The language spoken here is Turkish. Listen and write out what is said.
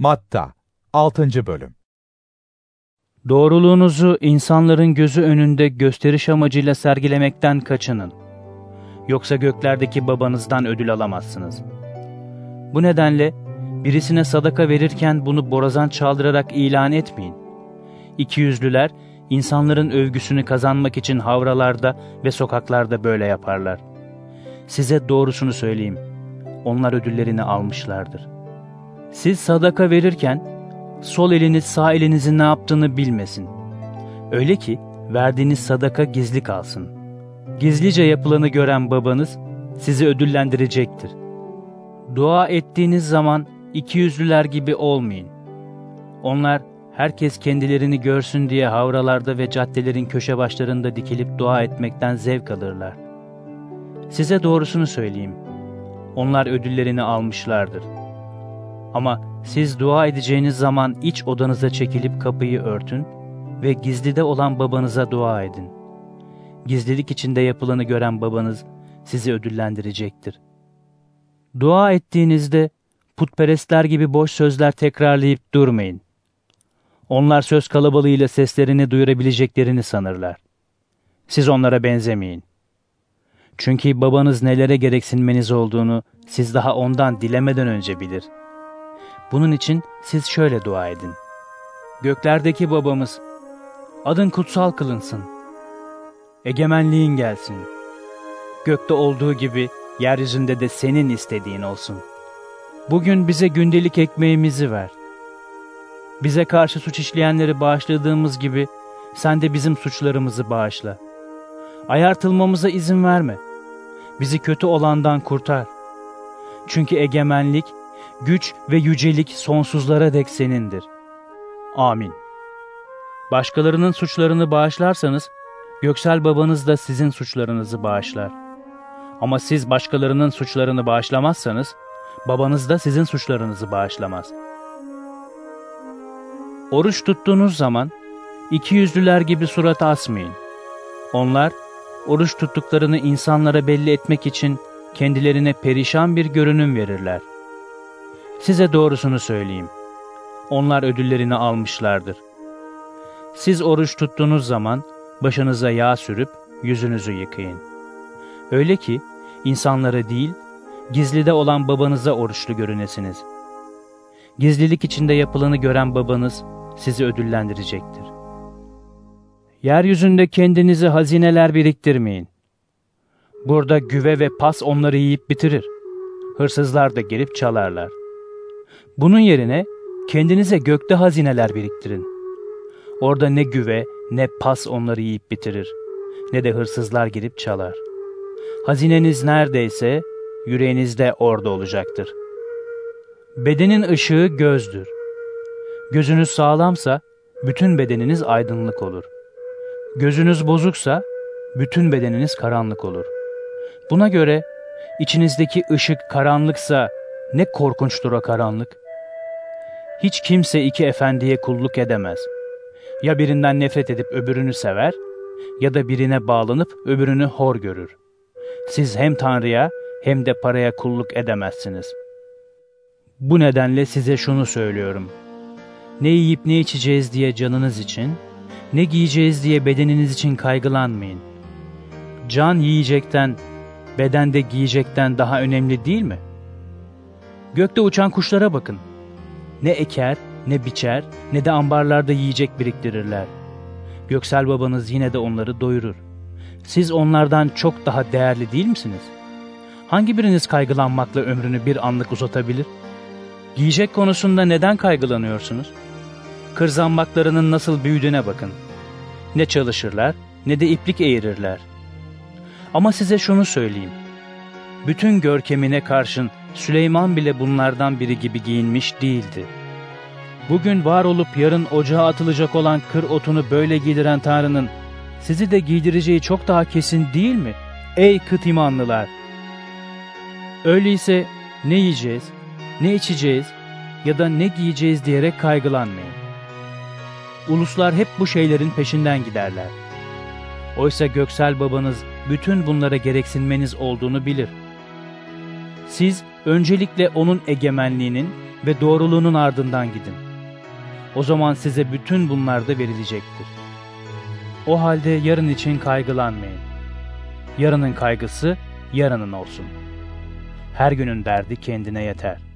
Matta 6. Bölüm Doğruluğunuzu insanların gözü önünde gösteriş amacıyla sergilemekten kaçının. Yoksa göklerdeki babanızdan ödül alamazsınız. Bu nedenle birisine sadaka verirken bunu borazan çaldırarak ilan etmeyin. İkiyüzlüler insanların övgüsünü kazanmak için havralarda ve sokaklarda böyle yaparlar. Size doğrusunu söyleyeyim. Onlar ödüllerini almışlardır.'' Siz sadaka verirken sol eliniz sağ elinizin ne yaptığını bilmesin. Öyle ki verdiğiniz sadaka gizli kalsın. Gizlice yapılanı gören babanız sizi ödüllendirecektir. Dua ettiğiniz zaman iki yüzlüler gibi olmayın. Onlar herkes kendilerini görsün diye havralarda ve caddelerin köşe başlarında dikilip dua etmekten zevk alırlar. Size doğrusunu söyleyeyim. Onlar ödüllerini almışlardır.'' Ama siz dua edeceğiniz zaman iç odanıza çekilip kapıyı örtün ve gizlide olan babanıza dua edin. Gizlilik içinde yapılanı gören babanız sizi ödüllendirecektir. Dua ettiğinizde putperestler gibi boş sözler tekrarlayıp durmayın. Onlar söz kalabalığıyla seslerini duyurabileceklerini sanırlar. Siz onlara benzemeyin. Çünkü babanız nelere gereksinmeniz olduğunu siz daha ondan dilemeden önce bilir.'' Bunun için siz şöyle dua edin. Göklerdeki babamız, adın kutsal kılınsın. Egemenliğin gelsin. Gökte olduğu gibi yeryüzünde de senin istediğin olsun. Bugün bize gündelik ekmeğimizi ver. Bize karşı suç işleyenleri bağışladığımız gibi sen de bizim suçlarımızı bağışla. Ayartılmamıza izin verme. Bizi kötü olandan kurtar. Çünkü egemenlik, güç ve yücelik sonsuzlara dek senindir. Amin. Başkalarının suçlarını bağışlarsanız, göksel babanız da sizin suçlarınızı bağışlar. Ama siz başkalarının suçlarını bağışlamazsanız, babanız da sizin suçlarınızı bağışlamaz. Oruç tuttuğunuz zaman, iki yüzlüler gibi surat asmayın. Onlar, oruç tuttuklarını insanlara belli etmek için kendilerine perişan bir görünüm verirler. Size doğrusunu söyleyeyim. Onlar ödüllerini almışlardır. Siz oruç tuttuğunuz zaman başınıza yağ sürüp yüzünüzü yıkayın. Öyle ki insanlara değil, gizlide olan babanıza oruçlu görünesiniz. Gizlilik içinde yapılanı gören babanız sizi ödüllendirecektir. Yeryüzünde kendinize hazineler biriktirmeyin. Burada güve ve pas onları yiyip bitirir. Hırsızlar da gelip çalarlar. Bunun yerine kendinize gökte hazineler biriktirin. Orada ne güve ne pas onları yiyip bitirir. Ne de hırsızlar girip çalar. Hazineniz neredeyse yüreğiniz de orada olacaktır. Bedenin ışığı gözdür. Gözünüz sağlamsa bütün bedeniniz aydınlık olur. Gözünüz bozuksa bütün bedeniniz karanlık olur. Buna göre içinizdeki ışık karanlıksa ne korkunçtur o karanlık. Hiç kimse iki efendiye kulluk edemez. Ya birinden nefret edip öbürünü sever ya da birine bağlanıp öbürünü hor görür. Siz hem Tanrı'ya hem de paraya kulluk edemezsiniz. Bu nedenle size şunu söylüyorum. Ne yiyip ne içeceğiz diye canınız için, ne giyeceğiz diye bedeniniz için kaygılanmayın. Can yiyecekten, beden de giyecekten daha önemli değil mi? Gökte uçan kuşlara bakın. Ne eker, ne biçer, ne de ambarlarda yiyecek biriktirirler. Göksel babanız yine de onları doyurur. Siz onlardan çok daha değerli değil misiniz? Hangi biriniz kaygılanmakla ömrünü bir anlık uzatabilir? Giyecek konusunda neden kaygılanıyorsunuz? Kırzambaklarının nasıl büyüdüğüne bakın. Ne çalışırlar ne de iplik eğirirler. Ama size şunu söyleyeyim. Bütün görkemine karşın Süleyman bile bunlardan biri gibi giyinmiş değildi. Bugün var olup yarın ocağa atılacak olan kır otunu böyle giydiren Tanrı'nın sizi de giydireceği çok daha kesin değil mi? Ey kıt imanlılar! Öyleyse ne yiyeceğiz, ne içeceğiz ya da ne giyeceğiz diyerek kaygılanmayın. Uluslar hep bu şeylerin peşinden giderler. Oysa göksel babanız bütün bunlara gereksinmeniz olduğunu bilir.'' Siz öncelikle onun egemenliğinin ve doğruluğunun ardından gidin. O zaman size bütün bunlar da verilecektir. O halde yarın için kaygılanmayın. Yarının kaygısı yarının olsun. Her günün derdi kendine yeter.